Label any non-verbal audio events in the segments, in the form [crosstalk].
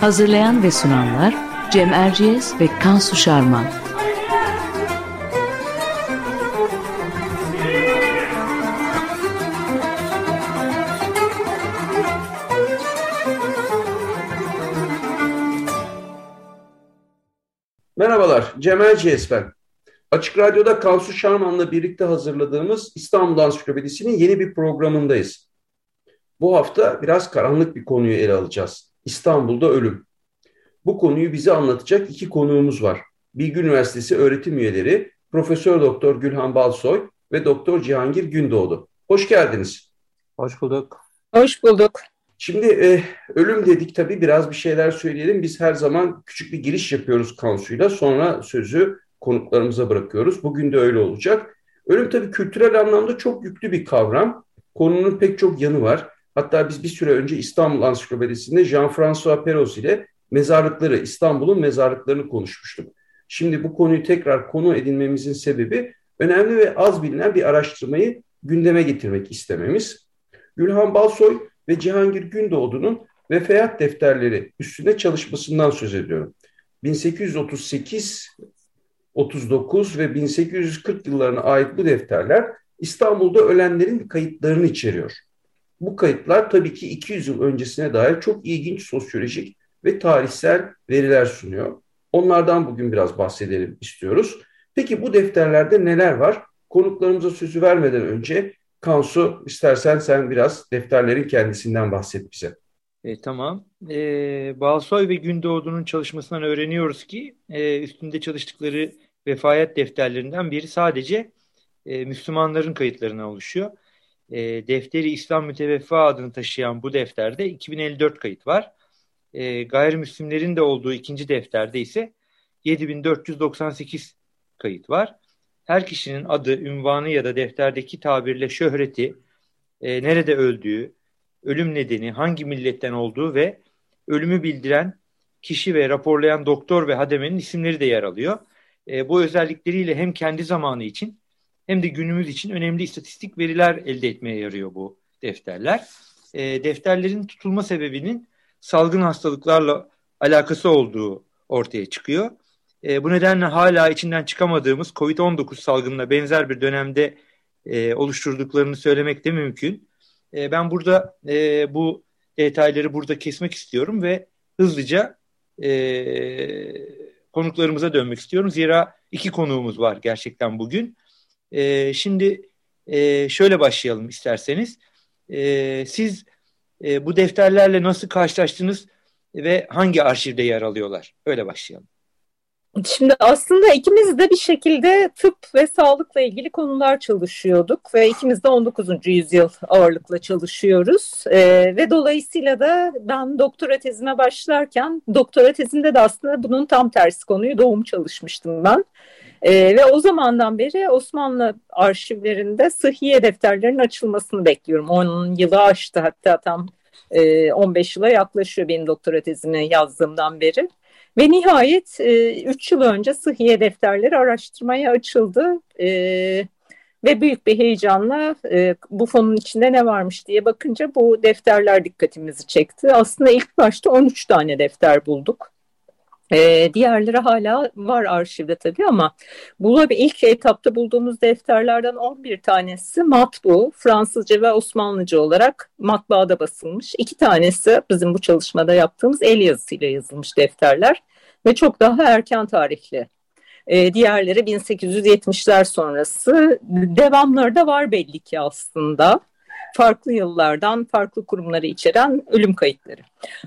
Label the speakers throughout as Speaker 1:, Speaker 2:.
Speaker 1: Hazırlayan ve sunanlar Cem Erciyes ve Kansu Şarman.
Speaker 2: Merhabalar, Cem Erciyes ben. Açık Radyo'da Kansu Şarman'la birlikte hazırladığımız İstanbul Ansiklopedisi'nin yeni bir programındayız. Bu hafta biraz karanlık bir konuyu ele alacağız. İstanbul'da ölüm. Bu konuyu bize anlatacak iki konuğumuz var. Bilgi Üniversitesi öğretim üyeleri Profesör Doktor Gülhan Balsoy ve Doktor Cihangir Gündoğdu. Hoş geldiniz.
Speaker 3: Hoş bulduk.
Speaker 4: Hoş bulduk.
Speaker 2: Şimdi e, ölüm dedik tabii biraz bir şeyler söyleyelim. Biz her zaman küçük bir giriş yapıyoruz Kansu'yla. Sonra sözü konuklarımıza bırakıyoruz. Bugün de öyle olacak. Ölüm tabii kültürel anlamda çok yüklü bir kavram. Konunun pek çok yanı var. Hatta biz bir süre önce İstanbul Ansiklopedisi'nde Jean-François Perros ile mezarlıkları, İstanbul'un mezarlıklarını konuşmuştuk. Şimdi bu konuyu tekrar konu edinmemizin sebebi önemli ve az bilinen bir araştırmayı gündeme getirmek istememiz. Gülhan Balsoy ve Cihangir Gündoğdu'nun vefayat defterleri üstünde çalışmasından söz ediyorum. 1838, 39 ve 1840 yıllarına ait bu defterler İstanbul'da ölenlerin kayıtlarını içeriyor. Bu kayıtlar tabii ki 200 yıl öncesine dair çok ilginç sosyolojik ve tarihsel veriler sunuyor. Onlardan bugün biraz bahsedelim istiyoruz. Peki bu defterlerde neler var? Konuklarımıza sözü vermeden önce Kansu istersen sen biraz defterlerin kendisinden bahset bize.
Speaker 3: E, tamam. E, Balsoy ve Gündoğdu'nun çalışmasından öğreniyoruz ki e, üstünde çalıştıkları vefayet defterlerinden biri sadece e, Müslümanların kayıtlarına oluşuyor. E, Defteri İslam Müteveffa adını taşıyan bu defterde 2054 kayıt var. E, gayrimüslimlerin de olduğu ikinci defterde ise 7498 kayıt var. Her kişinin adı, ünvanı ya da defterdeki tabirle şöhreti, e, nerede öldüğü, ölüm nedeni, hangi milletten olduğu ve ölümü bildiren kişi ve raporlayan doktor ve hademenin isimleri de yer alıyor. E, bu özellikleriyle hem kendi zamanı için hem de günümüz için önemli istatistik veriler elde etmeye yarıyor bu defterler. E, defterlerin tutulma sebebinin salgın hastalıklarla alakası olduğu ortaya çıkıyor. E, bu nedenle hala içinden çıkamadığımız COVID-19 salgınına benzer bir dönemde e, oluşturduklarını söylemek de mümkün. E, ben burada e, bu detayları burada kesmek istiyorum ve hızlıca e, konuklarımıza dönmek istiyorum. Zira iki konuğumuz var gerçekten bugün. E, şimdi e, şöyle başlayalım isterseniz. E, siz e, bu defterlerle nasıl karşılaştınız ve hangi arşivde yer alıyorlar? Öyle başlayalım.
Speaker 4: Şimdi aslında ikimiz de bir şekilde tıp ve sağlıkla ilgili konular çalışıyorduk ve ikimiz de 19. yüzyıl ağırlıkla çalışıyoruz ee, ve dolayısıyla da ben doktora tezime başlarken doktora tezimde de aslında bunun tam tersi konuyu doğum çalışmıştım ben. E, ve o zamandan beri Osmanlı arşivlerinde sıhhiye defterlerinin açılmasını bekliyorum. 10 yılı aştı hatta tam e, 15 yıla yaklaşıyor benim doktora tezimi yazdığımdan beri. Ve nihayet 3 e, yıl önce sıhhiye defterleri araştırmaya açıldı. E, ve büyük bir heyecanla e, bu fonun içinde ne varmış diye bakınca bu defterler dikkatimizi çekti. Aslında ilk başta 13 tane defter bulduk. E, diğerleri hala var arşivde tabii ama bulabi ilk etapta bulduğumuz defterlerden 11 tanesi matbu, Fransızca ve Osmanlıca olarak matbaada basılmış. İki tanesi bizim bu çalışmada yaptığımız el yazısıyla yazılmış defterler ve çok daha erken tarihli. E, diğerleri 1870'ler sonrası. Devamları da var belli ki aslında. Farklı yıllardan farklı kurumları içeren ölüm kayıtları.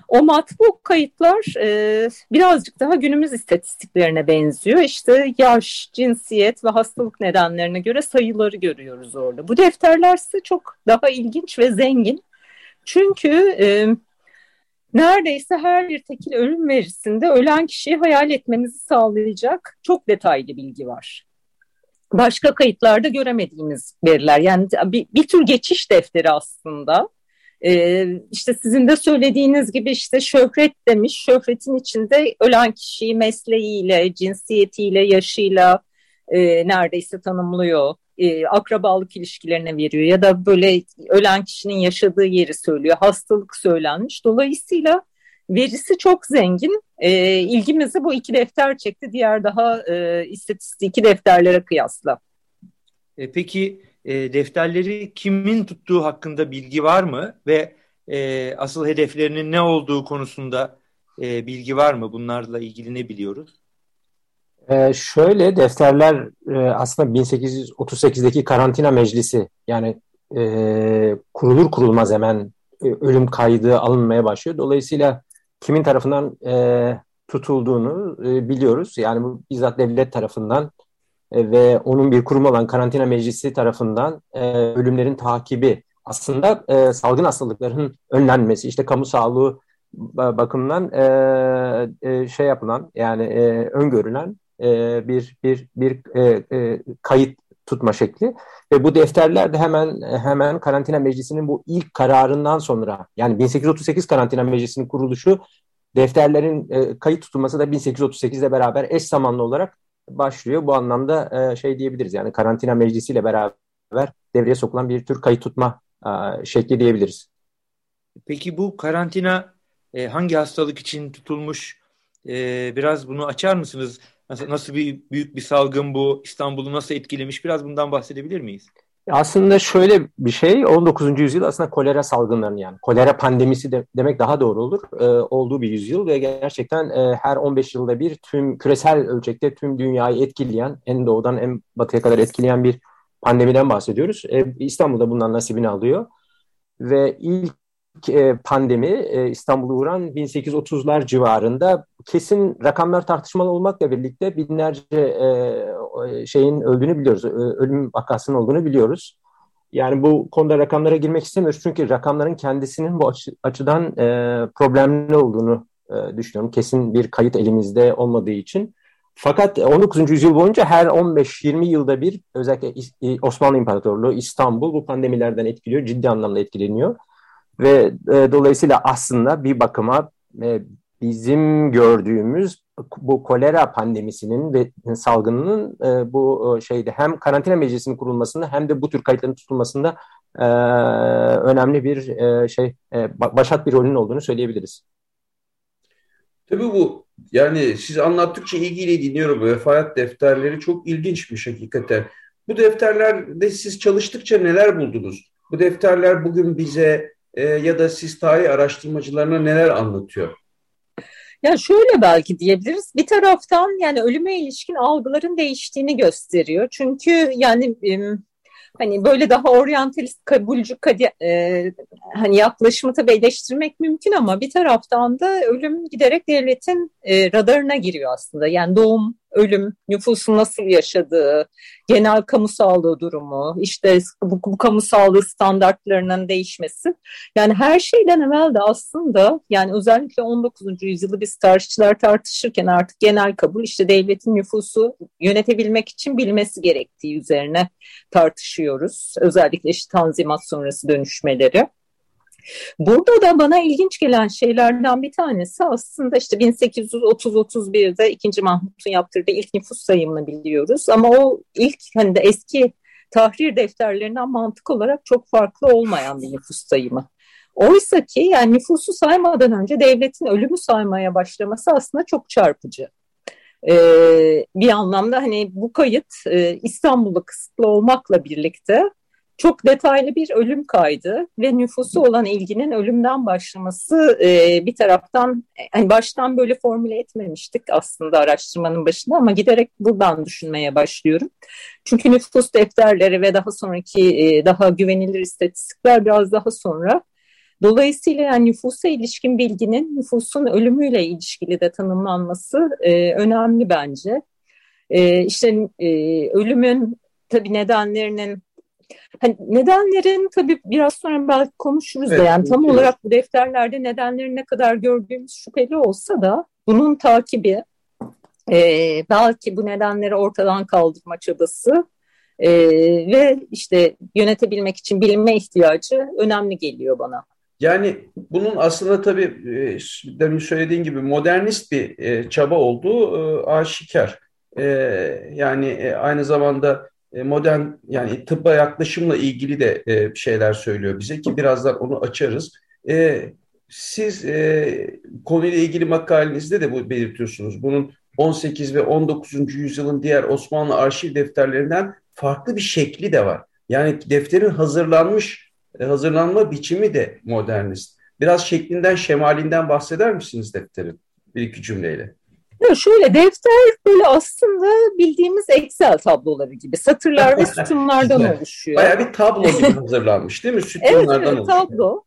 Speaker 4: O matbu kayıtlar e, birazcık daha günümüz istatistiklerine benziyor. İşte yaş, cinsiyet ve hastalık nedenlerine göre sayıları görüyoruz orada. Bu defterler ise çok daha ilginç ve zengin. Çünkü e, neredeyse her bir tekil ölüm verisinde ölen kişiyi hayal etmenizi sağlayacak çok detaylı bilgi var başka kayıtlarda göremediğimiz veriler. Yani bir, bir tür geçiş defteri aslında. Ee, işte sizin de söylediğiniz gibi işte şöhret demiş. Şöhretin içinde ölen kişiyi mesleğiyle, cinsiyetiyle, yaşıyla e, neredeyse tanımlıyor. E, akrabalık ilişkilerine veriyor ya da böyle ölen kişinin yaşadığı yeri söylüyor. Hastalık söylenmiş. Dolayısıyla verisi çok zengin. E, ilgimizi bu iki defter çekti diğer daha e, istatistiki defterlere kıyasla.
Speaker 3: E, peki e, defterleri kimin tuttuğu hakkında bilgi var mı ve e, asıl hedeflerinin ne olduğu konusunda e, bilgi var mı? Bunlarla ilgili ne biliyoruz?
Speaker 5: Ee, şöyle defterler e, aslında 1838'deki karantina meclisi yani e, kurulur kurulmaz hemen e, ölüm kaydı alınmaya başlıyor. Dolayısıyla kimin tarafından e, tutulduğunu e, biliyoruz. Yani bu bizzat devlet tarafından e, ve onun bir kurum olan karantina meclisi tarafından e, ölümlerin takibi aslında e, salgın hastalıkların önlenmesi, işte kamu sağlığı bakımından e, e, şey yapılan yani e, öngörülen e, bir bir bir e, e, kayıt tutma şekli ve bu defterler de hemen hemen karantina meclisinin bu ilk kararından sonra yani 1838 karantina meclisinin kuruluşu defterlerin e, kayıt tutulması da 1838'de beraber eş zamanlı olarak başlıyor. Bu anlamda e, şey diyebiliriz yani karantina meclisiyle beraber devreye sokulan bir tür kayıt tutma e, şekli diyebiliriz.
Speaker 3: Peki bu karantina e, hangi hastalık için tutulmuş? E, biraz bunu açar mısınız? Nasıl, nasıl bir büyük bir salgın bu? İstanbul'u nasıl etkilemiş? Biraz bundan bahsedebilir miyiz?
Speaker 5: Aslında şöyle bir şey 19. yüzyıl aslında kolera salgınlarının yani kolera pandemisi de, demek daha doğru olur e, olduğu bir yüzyıl ve gerçekten e, her 15 yılda bir tüm küresel ölçekte tüm dünyayı etkileyen en doğudan en batıya kadar etkileyen bir pandemiden bahsediyoruz. E, İstanbul'da bundan nasibini alıyor ve ilk pandemi e, İstanbul'u vuran 1830'lar civarında kesin rakamlar tartışmalı olmakla birlikte binlerce e, şeyin öldüğünü biliyoruz. Ölüm vakasının olduğunu biliyoruz. Yani bu konuda rakamlara girmek istemiyoruz çünkü rakamların kendisinin bu açı, açıdan problemli olduğunu düşünüyorum. Kesin bir kayıt elimizde olmadığı için. Fakat 19. yüzyıl boyunca her 15-20 yılda bir özellikle Osmanlı İmparatorluğu, İstanbul bu pandemilerden etkiliyor, ciddi anlamda etkileniyor. Ve e, dolayısıyla aslında bir bakıma e, bizim gördüğümüz bu kolera pandemisinin ve salgınının e, bu şeyde hem karantina meclisinin kurulmasında hem de bu tür kayıtların tutulmasında e, önemli bir e, şey e, başat bir rolün olduğunu söyleyebiliriz.
Speaker 2: Tabii bu yani siz anlattıkça ilgiyle dinliyorum. Vefat defterleri çok ilginçmiş hakikaten. Bu defterlerde siz çalıştıkça neler buldunuz? Bu defterler bugün bize e, ya da siz tarih araştırmacılarına neler anlatıyor?
Speaker 4: Ya şöyle belki diyebiliriz. Bir taraftan yani ölüme ilişkin algıların değiştiğini gösteriyor. Çünkü yani hani böyle daha oryantalist kabulcü e, hani yaklaşımı tabii eleştirmek mümkün ama bir taraftan da ölüm giderek devletin e, radarına giriyor aslında. Yani doğum ölüm, nüfusun nasıl yaşadığı, genel kamu sağlığı durumu, işte bu, bu kamu sağlığı standartlarının değişmesi. Yani her şeyden evvel de aslında yani özellikle 19. yüzyılı biz tarihçiler tartışırken artık genel kabul işte devletin nüfusu yönetebilmek için bilmesi gerektiği üzerine tartışıyoruz. Özellikle işte tanzimat sonrası dönüşmeleri. Burada da bana ilginç gelen şeylerden bir tanesi aslında işte 1830-31'de 2. Mahmut'un yaptırdığı ilk nüfus sayımını biliyoruz. Ama o ilk hani de eski tahrir defterlerinden mantık olarak çok farklı olmayan bir nüfus sayımı. Oysa ki yani nüfusu saymadan önce devletin ölümü saymaya başlaması aslında çok çarpıcı. Ee, bir anlamda hani bu kayıt e, İstanbul'da kısıtlı olmakla birlikte çok detaylı bir ölüm kaydı ve nüfusu olan ilginin ölümden başlaması e, bir taraftan hani baştan böyle formüle etmemiştik aslında araştırmanın başında ama giderek buradan düşünmeye başlıyorum. Çünkü nüfus defterleri ve daha sonraki e, daha güvenilir istatistikler biraz daha sonra. Dolayısıyla yani nüfusa ilişkin bilginin nüfusun ölümüyle ilişkili de tanımlanması e, önemli bence. E, işte e, ölümün tabii nedenlerinin Hani nedenlerin tabii biraz sonra belki konuşuruz evet, da yani tam evet. olarak bu defterlerde nedenlerin ne kadar gördüğümüz şüpheli olsa da bunun takibi e, belki bu nedenleri ortadan kaldırma çabası e, ve işte yönetebilmek için bilme ihtiyacı önemli geliyor bana.
Speaker 2: Yani bunun aslında tabii e, demin söylediğin gibi modernist bir e, çaba olduğu e, aşikar. Yani aynı zamanda modern yani tıbba yaklaşımla ilgili de e, şeyler söylüyor bize ki birazdan onu açarız. E, siz e, konuyla ilgili makalenizde de bu belirtiyorsunuz. Bunun 18 ve 19. yüzyılın diğer Osmanlı arşiv defterlerinden farklı bir şekli de var. Yani defterin hazırlanmış e, hazırlanma biçimi de modernist. Biraz şeklinden, şemalinden bahseder misiniz defterin? Bir iki cümleyle.
Speaker 4: Ya şöyle defter böyle aslında bildiğimiz Excel tabloları gibi satırlar ve [laughs] sütunlardan oluşuyor.
Speaker 2: Baya bir tablo gibi hazırlanmış değil mi?
Speaker 4: Sütunlardan evet, evet tablo.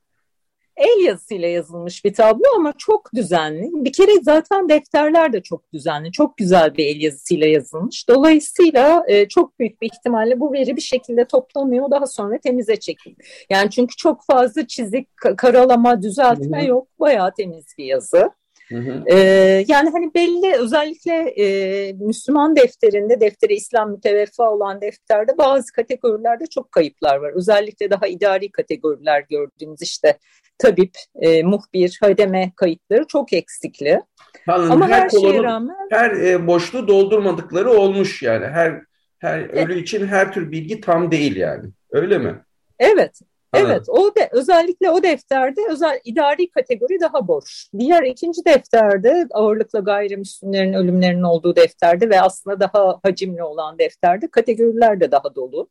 Speaker 4: El yazısıyla yazılmış bir tablo ama çok düzenli. Bir kere zaten defterler de çok düzenli. Çok güzel bir el yazısıyla yazılmış. Dolayısıyla e, çok büyük bir ihtimalle bu veri bir şekilde toplanıyor. Daha sonra temize çekiliyor. Yani çünkü çok fazla çizik, karalama, düzeltme yok. Bayağı temiz bir yazı. Hı hı. Ee, yani hani belli özellikle e, Müslüman defterinde, defteri İslam müteveffa olan defterde bazı kategorilerde çok kayıplar var. Özellikle daha idari kategoriler gördüğümüz işte tabip, e, muhbir, hademe kayıtları çok eksikli.
Speaker 2: Anladım. Ama her, her şeye rağmen... Her e, boşluğu doldurmadıkları olmuş yani. Her her ölü için her tür bilgi tam değil yani. Öyle mi?
Speaker 4: Evet, Evet, o de, özellikle o defterde özel idari kategori daha boş. Diğer ikinci defterde ağırlıkla gayrimüslimlerin ölümlerinin olduğu defterde ve aslında daha hacimli olan defterde kategoriler de daha dolu.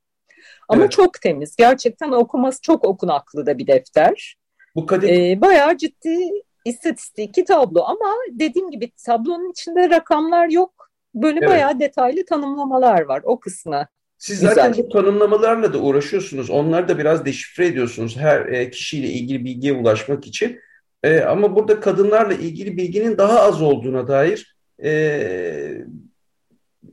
Speaker 4: Ama evet. çok temiz. Gerçekten okuması çok okunaklı da bir defter. Bu kategori... Ee, bayağı ciddi istatistiki tablo ama dediğim gibi tablonun içinde rakamlar yok. Böyle evet. bayağı detaylı tanımlamalar var o kısmı
Speaker 2: siz zaten bu tanımlamalarla da uğraşıyorsunuz. Onları da biraz deşifre ediyorsunuz her e, kişiyle ilgili bilgiye ulaşmak için. E, ama burada kadınlarla ilgili bilginin daha az olduğuna dair e,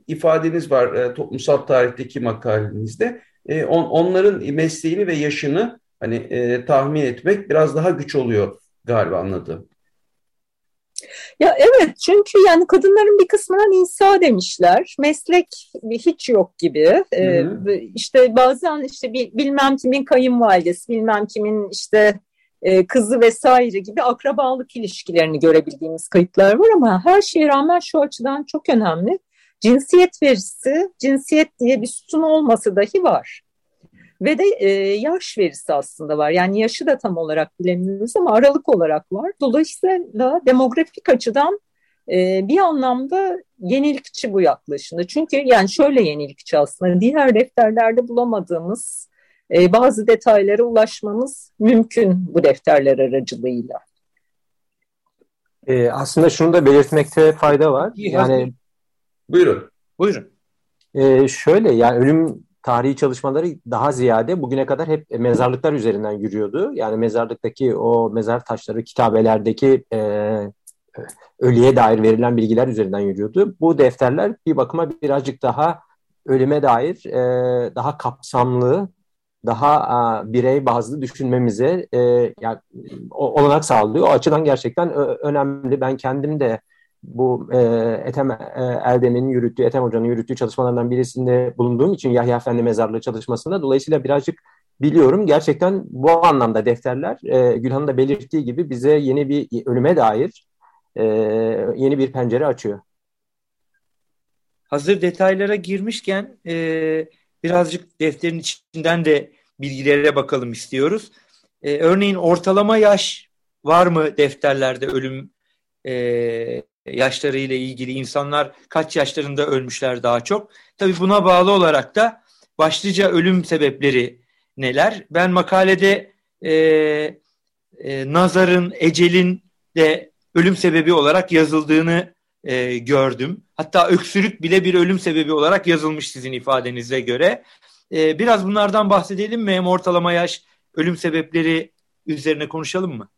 Speaker 2: ifadeniz var toplumsal tarihteki makalenizde. On, onların mesleğini ve yaşını hani tahmin etmek biraz daha güç oluyor galiba anladığım.
Speaker 4: Ya evet çünkü yani kadınların bir kısmına nisa demişler. Meslek hiç yok gibi. Ee, işte bazen işte bilmem kimin kayınvalidesi, bilmem kimin işte e, kızı vesaire gibi akrabalık ilişkilerini görebildiğimiz kayıtlar var ama her şeye rağmen şu açıdan çok önemli. Cinsiyet verisi, cinsiyet diye bir sütun olması dahi var. Ve de e, yaş verisi aslında var. Yani yaşı da tam olarak bilemiyoruz ama aralık olarak var. Dolayısıyla demografik açıdan e, bir anlamda yenilikçi bu yaklaşımda. Çünkü yani şöyle yenilikçi aslında diğer defterlerde bulamadığımız e, bazı detaylara ulaşmamız mümkün bu defterler aracılığıyla.
Speaker 5: E, aslında şunu da belirtmekte fayda var. Yani
Speaker 2: buyurun.
Speaker 3: Buyurun.
Speaker 5: E, şöyle yani ölüm tarihi çalışmaları daha ziyade bugüne kadar hep mezarlıklar üzerinden yürüyordu. Yani mezarlıktaki o mezar taşları, kitabelerdeki e, ölüye dair verilen bilgiler üzerinden yürüyordu. Bu defterler bir bakıma birazcık daha ölüme dair e, daha kapsamlı, daha e, birey bazlı düşünmemize e, yani, olanak sağlıyor. O açıdan gerçekten önemli. Ben kendim de bu e, Ethem e, Erdem'in yürüttüğü, Ethem Hoca'nın yürüttüğü çalışmalardan birisinde bulunduğum için Yahya Efendi Mezarlığı çalışmasında dolayısıyla birazcık biliyorum. Gerçekten bu anlamda defterler e, Gülhan'ın da belirttiği gibi bize yeni bir ölüme dair e, yeni bir pencere açıyor.
Speaker 3: Hazır detaylara girmişken e, birazcık defterin içinden de bilgilere bakalım istiyoruz. E, örneğin ortalama yaş var mı defterlerde ölüm e, yaşlarıyla ilgili insanlar kaç yaşlarında ölmüşler daha çok. Tabii buna bağlı olarak da başlıca ölüm sebepleri neler? Ben makalede e, e, nazarın, ecelin de ölüm sebebi olarak yazıldığını e, gördüm. Hatta öksürük bile bir ölüm sebebi olarak yazılmış sizin ifadenize göre. E, biraz bunlardan bahsedelim mi? Hem ortalama yaş ölüm sebepleri üzerine konuşalım mı?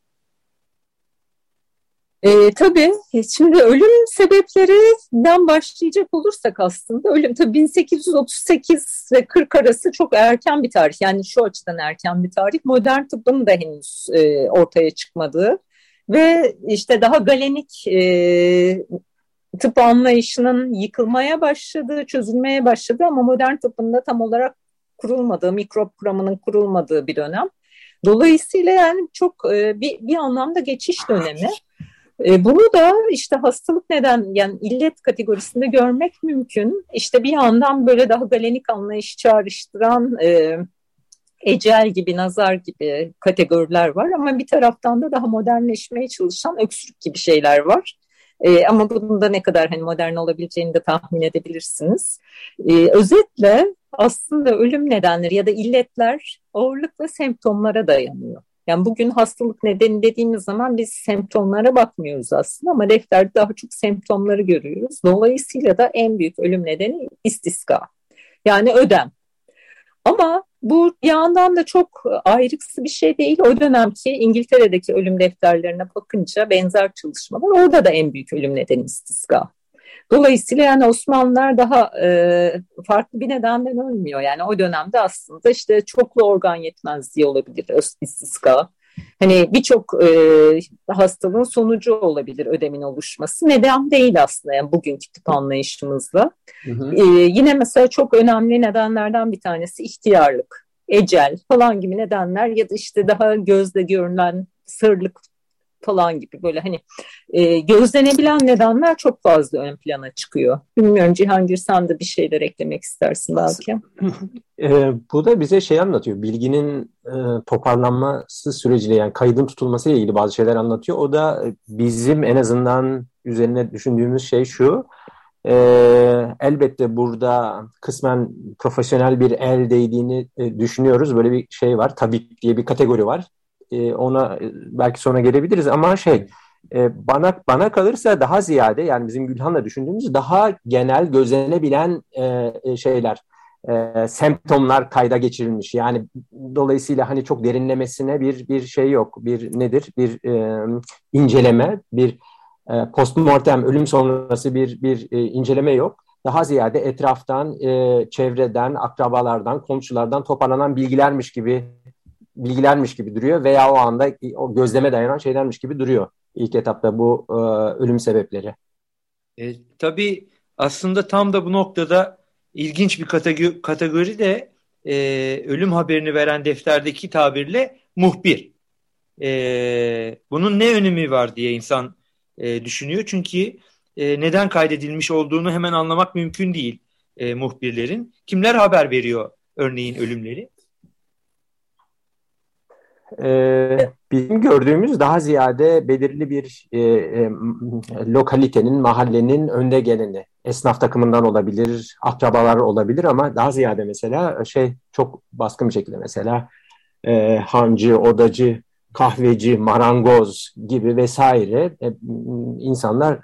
Speaker 4: E, tabii. Şimdi ölüm sebeplerinden başlayacak olursak aslında ölüm tabii 1838 ve 40 arası çok erken bir tarih. Yani şu açıdan erken bir tarih. Modern tıbbın da henüz e, ortaya çıkmadığı ve işte daha galenik e, tıp anlayışının yıkılmaya başladığı, çözülmeye başladığı ama modern tıbbın da tam olarak kurulmadığı, mikrop kuramının kurulmadığı bir dönem. Dolayısıyla yani çok e, bir, bir anlamda geçiş dönemi. E, bunu da işte hastalık neden yani illet kategorisinde görmek mümkün. İşte bir yandan böyle daha galenik anlayış çağrıştıran e, ecel gibi, nazar gibi kategoriler var ama bir taraftan da daha modernleşmeye çalışan öksürük gibi şeyler var. E, ama bunun da ne kadar hani modern olabileceğini de tahmin edebilirsiniz. E, özetle aslında ölüm nedenleri ya da illetler ağırlıkla semptomlara dayanıyor. Yani bugün hastalık nedeni dediğimiz zaman biz semptomlara bakmıyoruz aslında ama defterde daha çok semptomları görüyoruz. Dolayısıyla da en büyük ölüm nedeni istiska. Yani ödem. Ama bu yandan da çok ayrıksı bir şey değil. O dönemki İngiltere'deki ölüm defterlerine bakınca benzer çalışmalar orada da en büyük ölüm nedeni istiska. Dolayısıyla yani Osmanlılar daha e, farklı bir nedenden ölmüyor. Yani o dönemde aslında işte çoklu organ yetmezliği olabilir, istiska. Hani birçok e, hastalığın sonucu olabilir ödemin oluşması. Neden değil aslında yani bugünkü tip anlayışımızla. Hı hı. E, yine mesela çok önemli nedenlerden bir tanesi ihtiyarlık, ecel falan gibi nedenler ya da işte daha gözle görünen sırlık falan gibi böyle hani e, gözlenebilen nedenler çok fazla ön plana çıkıyor. Bilmiyorum Cihangir sen de bir şeyler eklemek istersin belki. [laughs]
Speaker 5: E, bu da bize şey anlatıyor. Bilginin e, toparlanması süreciyle yani kaydın tutulması ile ilgili bazı şeyler anlatıyor. O da bizim en azından üzerine düşündüğümüz şey şu. E, elbette burada kısmen profesyonel bir el değdiğini e, düşünüyoruz. Böyle bir şey var. Tabip diye bir kategori var. E, ona e, belki sonra gelebiliriz ama şey e, bana bana kalırsa daha ziyade yani bizim Gülhan'la düşündüğümüz daha genel gözlenebilen e, şeyler semptomlar kayda geçirilmiş. Yani dolayısıyla hani çok derinlemesine bir bir şey yok. Bir nedir? Bir inceleme, bir postmortem ölüm sonrası bir bir inceleme yok. Daha ziyade etraftan, çevreden, akrabalardan, komşulardan toparlanan bilgilermiş gibi bilgilermiş gibi duruyor veya o anda o gözleme dayanan şeylermiş gibi duruyor ilk etapta bu e, ölüm sebepleri.
Speaker 3: E, tabii aslında tam da bu noktada ilginç bir kategori, kategori de e, ölüm haberini veren defterdeki tabirle muhbir. E, bunun ne önemi var diye insan e, düşünüyor. Çünkü e, neden kaydedilmiş olduğunu hemen anlamak mümkün değil e, muhbirlerin. Kimler haber veriyor örneğin ölümleri?
Speaker 5: E, bizim gördüğümüz daha ziyade belirli bir e, e, lokalitenin, mahallenin önde geleni. Esnaf takımından olabilir, akrabalar olabilir ama daha ziyade mesela şey çok baskın bir şekilde mesela e, hancı, odacı, kahveci, marangoz gibi vesaire e, insanlar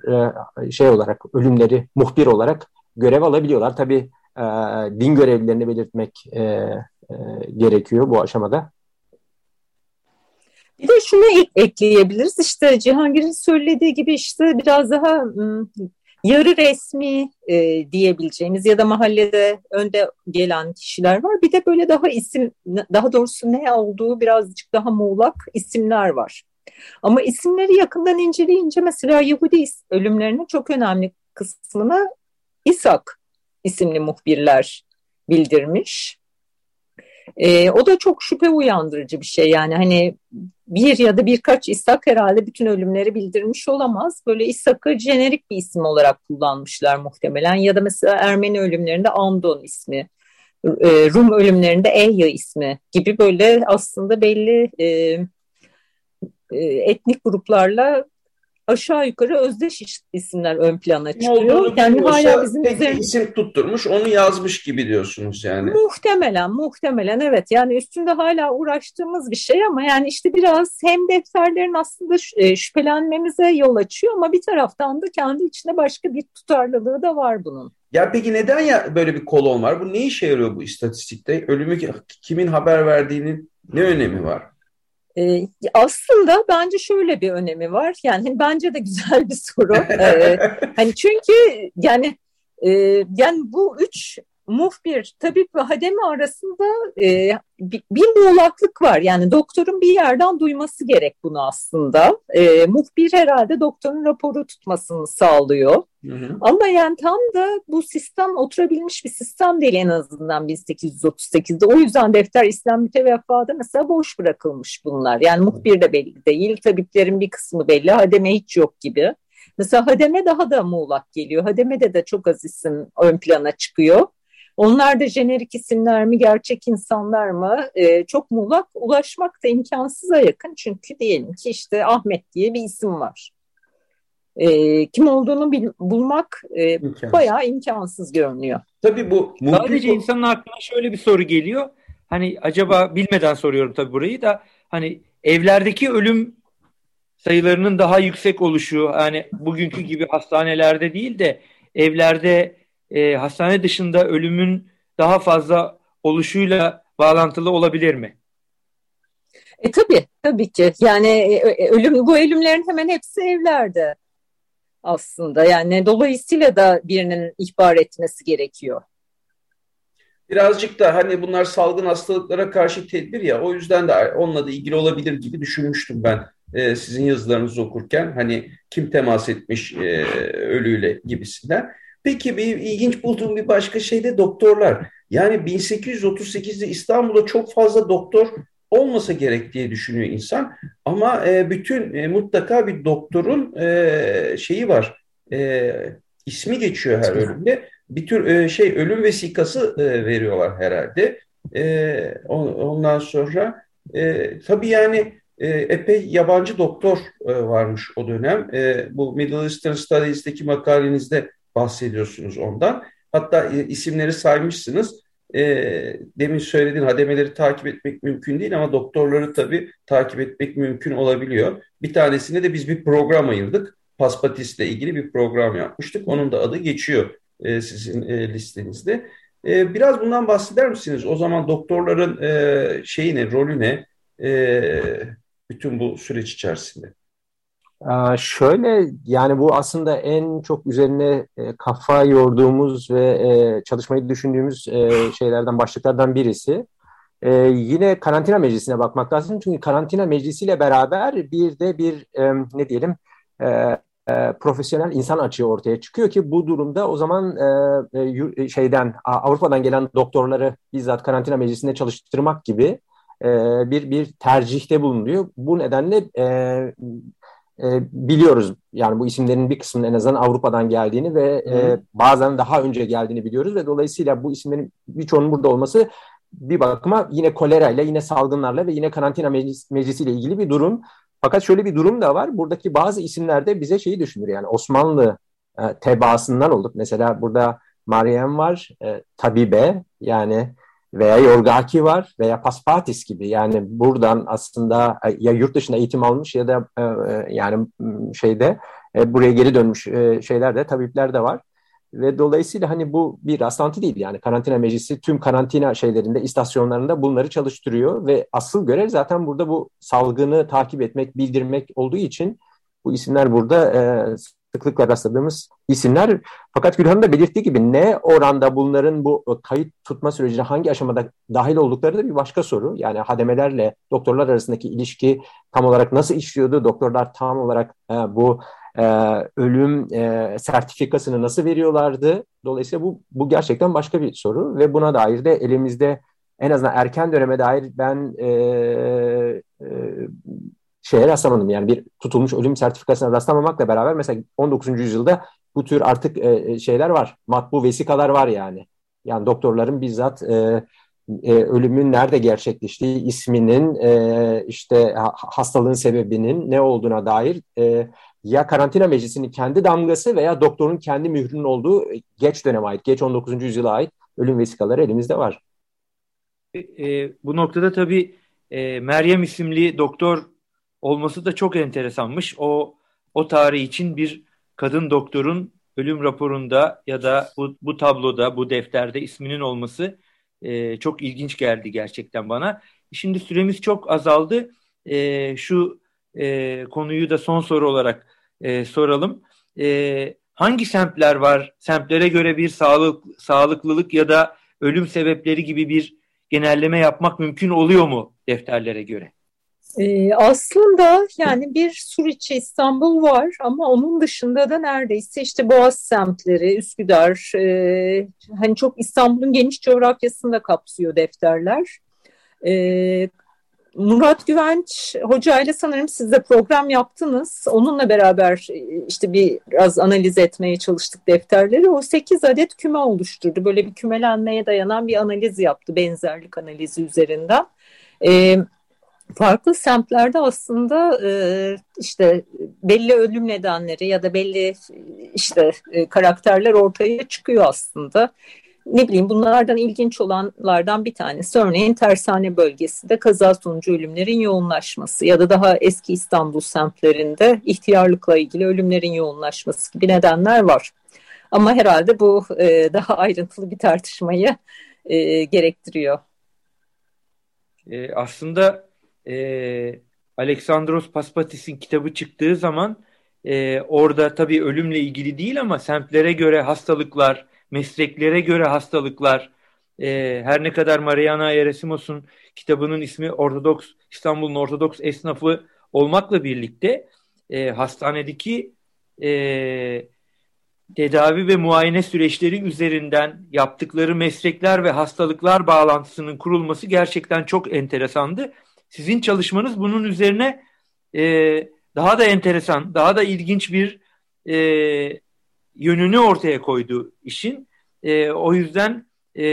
Speaker 5: e, şey olarak ölümleri muhbir olarak görev alabiliyorlar. Tabii e, din görevlilerini belirtmek e, e, gerekiyor bu aşamada.
Speaker 4: Bir de şunu ekleyebiliriz işte Cihangir'in söylediği gibi işte biraz daha yarı resmi e, diyebileceğimiz ya da mahallede önde gelen kişiler var. Bir de böyle daha isim daha doğrusu ne olduğu birazcık daha muğlak isimler var. Ama isimleri yakından inceleyince mesela Yahudi ölümlerinin çok önemli kısmını İshak isimli muhbirler bildirmiş. E, o da çok şüphe uyandırıcı bir şey yani hani bir ya da birkaç İshak herhalde bütün ölümleri bildirmiş olamaz. Böyle İshak'ı jenerik bir isim olarak kullanmışlar muhtemelen ya da mesela Ermeni ölümlerinde Andon ismi, e, Rum ölümlerinde Eya ismi gibi böyle aslında belli e, e, etnik gruplarla aşağı yukarı özdeş isimler ön plana çıkıyor. Yani
Speaker 2: hala bizim üzerine... isim tutturmuş, onu yazmış gibi diyorsunuz yani.
Speaker 4: Muhtemelen, muhtemelen evet. Yani üstünde hala uğraştığımız bir şey ama yani işte biraz hem defterlerin aslında e, şüphelenmemize yol açıyor ama bir taraftan da kendi içinde başka bir tutarlılığı da var bunun.
Speaker 2: Ya peki neden ya böyle bir kolon var? Bu ne işe yarıyor bu istatistikte? Ölümü kimin haber verdiğinin ne önemi var?
Speaker 4: Ee, aslında bence şöyle bir önemi var. Yani hani bence de güzel bir soru. [laughs] ee, hani çünkü yani e, yani bu üç muhbir, tabip ve hademe arasında e, bir, muğlaklık var. Yani doktorun bir yerden duyması gerek bunu aslında. E, muhbir herhalde doktorun raporu tutmasını sağlıyor. Hı hı. Ama yani tam da bu sistem oturabilmiş bir sistem değil en azından 1838'de. O yüzden defter İslam müteveffada mesela boş bırakılmış bunlar. Yani muhbir de belli değil, tabiplerin bir kısmı belli, hademe hiç yok gibi. Mesela hademe daha da muğlak geliyor. Hademe'de de çok az isim ön plana çıkıyor. Onlar da jenerik isimler mi, gerçek insanlar mı? E, çok muğlak, ulaşmak da imkansıza yakın. Çünkü diyelim ki işte Ahmet diye bir isim var. E, kim olduğunu bil, bulmak e, imkansız. bayağı imkansız görünüyor.
Speaker 3: Tabii bu sadece insanın aklına şöyle bir soru geliyor. Hani acaba bilmeden soruyorum tabii burayı da hani evlerdeki ölüm sayılarının daha yüksek oluşu hani bugünkü gibi hastanelerde değil de evlerde e, hastane dışında ölümün daha fazla oluşuyla bağlantılı olabilir mi?
Speaker 4: E tabii, tabii ki. Yani e, e, ölüm bu ölümlerin hemen hepsi evlerde aslında. Yani dolayısıyla da birinin ihbar etmesi gerekiyor.
Speaker 2: Birazcık da hani bunlar salgın hastalıklara karşı tedbir ya o yüzden de onunla da ilgili olabilir gibi düşünmüştüm ben e, sizin yazılarınızı okurken. Hani kim temas etmiş e, ölüyle gibisinden. Peki bir ilginç bulduğum bir başka şey de doktorlar. Yani 1838'de İstanbul'da çok fazla doktor olmasa gerek diye düşünüyor insan. Ama e, bütün e, mutlaka bir doktorun e, şeyi var. E, ismi geçiyor her ölümde. Bir tür e, şey ölüm vesikası e, veriyorlar herhalde. E, ondan sonra e, tabii yani e, epey yabancı doktor e, varmış o dönem. E, bu Middle Eastern Studies'teki makalenizde bahsediyorsunuz ondan. Hatta e, isimleri saymışsınız. E, demin söylediğin hademeleri takip etmek mümkün değil ama doktorları tabii takip etmek mümkün olabiliyor. Bir tanesine de biz bir program ayırdık. Paspatis'le ilgili bir program yapmıştık. Onun da adı geçiyor e, sizin e, listenizde. E, biraz bundan bahseder misiniz? O zaman doktorların e, şeyi ne, rolü ne? E, bütün bu süreç içerisinde.
Speaker 5: Şöyle yani bu aslında en çok üzerine e, kafa yorduğumuz ve e, çalışmayı düşündüğümüz e, şeylerden başlıklardan birisi. Yine karantina meclisine bakmak lazım çünkü karantina meclisiyle beraber bir de bir ne diyelim profesyonel insan açığı ortaya çıkıyor ki bu durumda o zaman şeyden Avrupa'dan gelen doktorları bizzat karantina meclisinde çalıştırmak gibi bir bir tercihte bulunuyor. Bu nedenle e, biliyoruz. Yani bu isimlerin bir kısmının en azından Avrupa'dan geldiğini ve e, bazen daha önce geldiğini biliyoruz ve dolayısıyla bu isimlerin birçoğunun burada olması bir bakıma yine kolerayla, yine salgınlarla ve yine karantina meclis, meclisiyle ilgili bir durum. Fakat şöyle bir durum da var. Buradaki bazı isimlerde bize şeyi düşünür yani Osmanlı e, tebaasından olduk. Mesela burada Meryem var, e, Tabibe yani veya Yorgaki var veya Paspatis gibi yani buradan aslında e, ya yurt dışında eğitim almış ya da e, e yani şeyde buraya geri dönmüş şeyler de tabipler de var. Ve dolayısıyla hani bu bir rastlantı değil yani karantina meclisi tüm karantina şeylerinde istasyonlarında bunları çalıştırıyor ve asıl görev zaten burada bu salgını takip etmek, bildirmek olduğu için bu isimler burada sıklıkla rastladığımız isimler. Fakat Gülhan'ın da belirttiği gibi ne oranda bunların bu kayıt tutma sürecine hangi aşamada dahil oldukları da bir başka soru. Yani hademelerle doktorlar arasındaki ilişki tam olarak nasıl işliyordu? Doktorlar tam olarak e, bu e, ölüm e, sertifikasını nasıl veriyorlardı? Dolayısıyla bu, bu gerçekten başka bir soru ve buna dair de elimizde en azından erken döneme dair ben e, e, şeye rastlamadım. Yani bir tutulmuş ölüm sertifikasına rastlamamakla beraber mesela 19. yüzyılda bu tür artık e, e, şeyler var. Matbu vesikalar var yani. Yani doktorların bizzat e, e, ölümün nerede gerçekleştiği, isminin, e, işte hastalığın sebebinin ne olduğuna dair e, ya karantina meclisinin kendi damgası veya doktorun kendi mührünün olduğu geç döneme ait, geç 19. yüzyıla ait ölüm vesikaları elimizde var.
Speaker 3: E, e, bu noktada tabii e, Meryem isimli doktor olması da çok enteresanmış. O o tarih için bir kadın doktorun ölüm raporunda ya da bu, bu tabloda, bu defterde isminin olması e, çok ilginç geldi gerçekten bana. Şimdi süremiz çok azaldı. E, şu e, konuyu da son soru olarak e, soralım. E, hangi semtler var? Semtlere göre bir sağlık, sağlıklılık ya da ölüm sebepleri gibi bir genelleme yapmak mümkün oluyor mu defterlere göre?
Speaker 4: Ee, aslında yani bir Suriçi İstanbul var ama onun dışında da neredeyse işte Boğaz semtleri, Üsküdar, e, hani çok İstanbul'un geniş coğrafyasını da kapsıyor defterler. E, Murat Güvenç Hoca ile sanırım siz de program yaptınız. Onunla beraber e, işte biraz analiz etmeye çalıştık defterleri. O 8 adet küme oluşturdu. Böyle bir kümelenmeye dayanan bir analiz yaptı benzerlik analizi üzerinden. Evet farklı semtlerde aslında e, işte belli ölüm nedenleri ya da belli işte e, karakterler ortaya çıkıyor aslında. Ne bileyim bunlardan ilginç olanlardan bir tanesi örneğin Tersane bölgesi de kaza sonucu ölümlerin yoğunlaşması ya da daha eski İstanbul semtlerinde ihtiyarlıkla ilgili ölümlerin yoğunlaşması gibi nedenler var. Ama herhalde bu e, daha ayrıntılı bir tartışmayı gerektiriyor.
Speaker 3: Aslında e, Alexandros Paspatis'in kitabı çıktığı zaman e, orada tabii ölümle ilgili değil ama semtlere göre hastalıklar, mesleklere göre hastalıklar, e, her ne kadar Mariana Eresimos'un kitabının ismi Ortodoks İstanbul'un Ortodoks esnafı olmakla birlikte e, hastanedeki e, tedavi ve muayene süreçleri üzerinden yaptıkları meslekler ve hastalıklar bağlantısının kurulması gerçekten çok enteresandı. Sizin çalışmanız bunun üzerine e, daha da enteresan, daha da ilginç bir e, yönünü ortaya koydu işin. E, o yüzden e,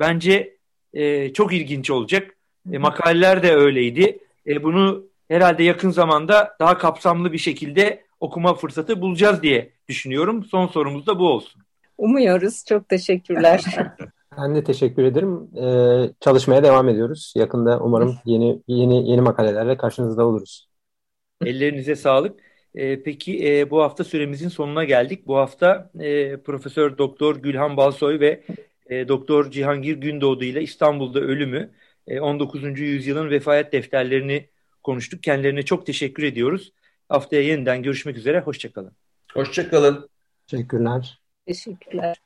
Speaker 3: bence e, çok ilginç olacak. E, makaleler de öyleydi. E, bunu herhalde yakın zamanda daha kapsamlı bir şekilde okuma fırsatı bulacağız diye düşünüyorum. Son sorumuz da bu olsun.
Speaker 4: Umuyoruz. Çok teşekkürler. [laughs]
Speaker 5: Ben de teşekkür ederim. Ee, çalışmaya devam ediyoruz. Yakında umarım yeni yeni yeni makalelerle karşınızda oluruz.
Speaker 3: Ellerinize sağlık. Ee, peki e, bu hafta süremizin sonuna geldik. Bu hafta e, Profesör Doktor Gülhan Balsoy ve e, Doktor Cihangir Gündoğdu ile İstanbul'da ölümü e, 19. yüzyılın vefayet defterlerini konuştuk. Kendilerine çok teşekkür ediyoruz. Haftaya yeniden görüşmek üzere. Hoşçakalın.
Speaker 2: Hoşçakalın.
Speaker 5: Teşekkürler.
Speaker 4: Teşekkürler.